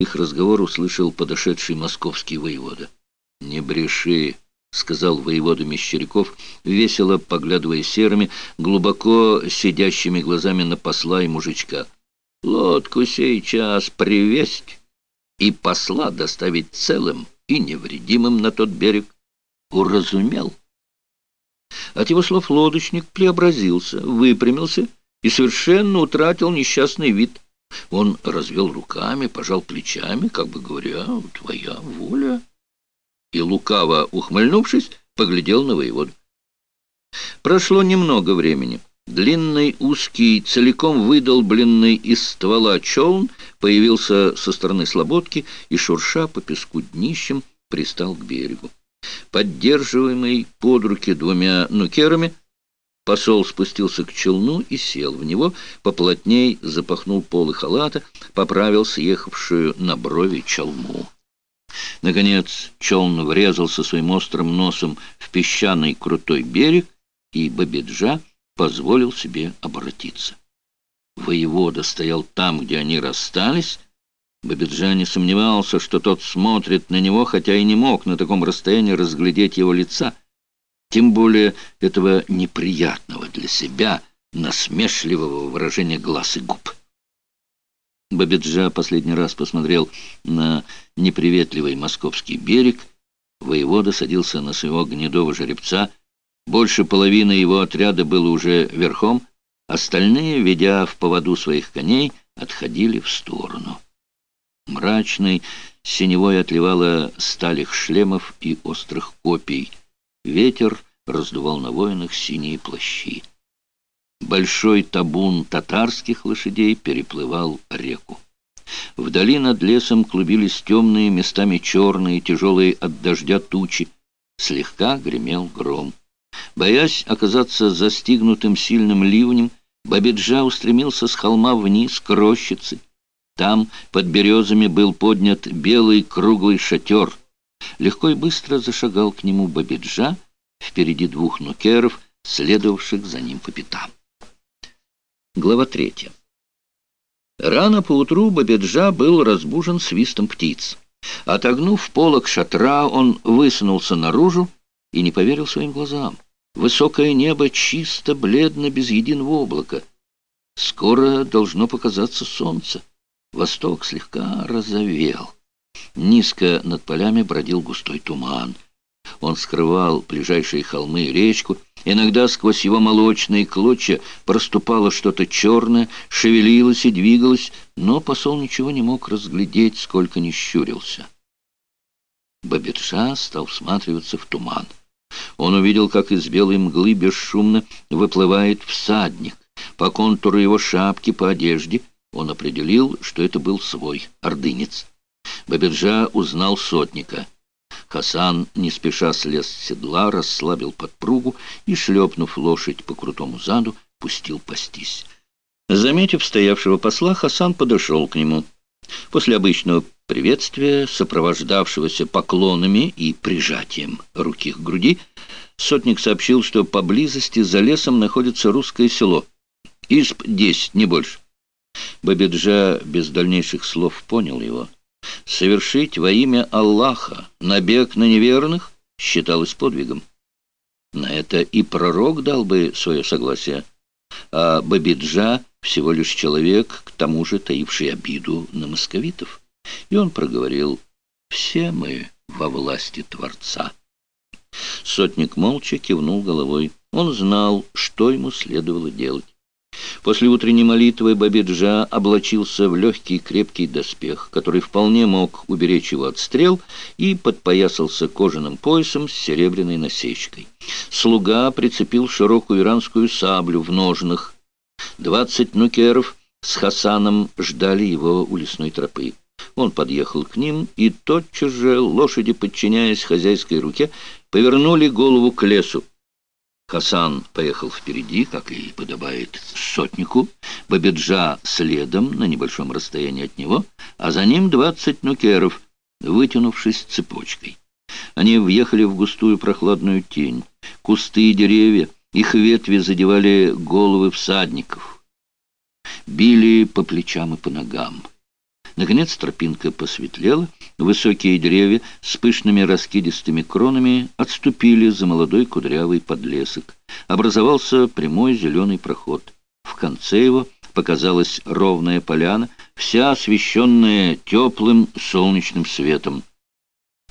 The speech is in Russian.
Их разговор услышал подошедший московский воевода. «Не бреши», — сказал воевода Мещеряков, весело поглядывая серыми, глубоко сидящими глазами на посла и мужичка. «Лодку сейчас привесть и посла доставить целым и невредимым на тот берег. Уразумел?» От его слов лодочник преобразился, выпрямился и совершенно утратил несчастный вид. Он развел руками, пожал плечами, как бы говоря, «Твоя воля» и, лукаво ухмыльнувшись, поглядел на воеводу. Прошло немного времени. Длинный, узкий, целиком выдолбленный из ствола челн появился со стороны слободки и, шурша по песку днищем, пристал к берегу. Поддерживаемый под руки двумя нукерами, посол спустился к челну и сел в него, поплотней запахнул полы халата, поправил съехавшую на брови челму. Наконец челн врезался своим острым носом в песчаный крутой берег, и Бабиджа позволил себе обратиться. Воевода стоял там, где они расстались. Бабиджа не сомневался, что тот смотрит на него, хотя и не мог на таком расстоянии разглядеть его лица, тем более этого неприятного для себя насмешливого выражения глаз и губ. Бабиджа последний раз посмотрел на неприветливый московский берег. Воевода садился на своего гнедого жеребца. Больше половины его отряда было уже верхом. Остальные, ведя в поводу своих коней, отходили в сторону. Мрачный синевой отливало сталь их шлемов и острых копий. Ветер раздувал на воинах синие плащи. Большой табун татарских лошадей переплывал реку. Вдали над лесом клубились темные, местами черные, тяжелые от дождя тучи. Слегка гремел гром. Боясь оказаться застигнутым сильным ливнем, Бабиджа устремился с холма вниз к рощице. Там под березами был поднят белый круглый шатер. Легко и быстро зашагал к нему Бабиджа, впереди двух нукеров, следовавших за ним по пятам. Глава третья. Рано поутру Бабеджа был разбужен свистом птиц. Отогнув полок шатра, он высунулся наружу и не поверил своим глазам. Высокое небо чисто, бледно, без единого облака. Скоро должно показаться солнце. Восток слегка розовел. Низко над полями бродил густой туман. Он скрывал ближайшие холмы и речку, Иногда сквозь его молочные клочья проступало что-то черное, шевелилось и двигалось, но посол ничего не мог разглядеть, сколько ни щурился. Бабетша стал всматриваться в туман. Он увидел, как из белой мглы бесшумно выплывает всадник. По контуру его шапки, по одежде он определил, что это был свой ордынец. Бабеджа узнал сотника — Хасан не спеша слез с седла, расслабил подпругу и, шлепнув лошадь по крутому заду, пустил пастись. Заметив стоявшего посла, Хасан подошел к нему. После обычного приветствия, сопровождавшегося поклонами и прижатием руки к груди, сотник сообщил, что поблизости за лесом находится русское село. Исп десять, не больше. Бабиджа без дальнейших слов понял его совершить во имя Аллаха набег на неверных считалось подвигом. На это и пророк дал бы свое согласие, а Бабиджа всего лишь человек, к тому же таивший обиду на московитов. И он проговорил, «Все мы во власти Творца». Сотник молча кивнул головой. Он знал, что ему следовало делать. После утренней молитвы Бабиджа облачился в легкий крепкий доспех, который вполне мог уберечь его от стрел, и подпоясался кожаным поясом с серебряной насечкой. Слуга прицепил широкую иранскую саблю в ножнах. Двадцать нукеров с Хасаном ждали его у лесной тропы. Он подъехал к ним, и тотчас же лошади, подчиняясь хозяйской руке, повернули голову к лесу. Хасан поехал впереди, как и подобает сотнику, Бабиджа следом на небольшом расстоянии от него, а за ним двадцать нукеров, вытянувшись цепочкой. Они въехали в густую прохладную тень. Кусты и деревья, их ветви задевали головы всадников. Били по плечам и по ногам. Наконец тропинка посветлела, высокие деревья с пышными раскидистыми кронами отступили за молодой кудрявый подлесок. Образовался прямой зеленый проход. В конце его показалась ровная поляна, вся освещенная теплым солнечным светом.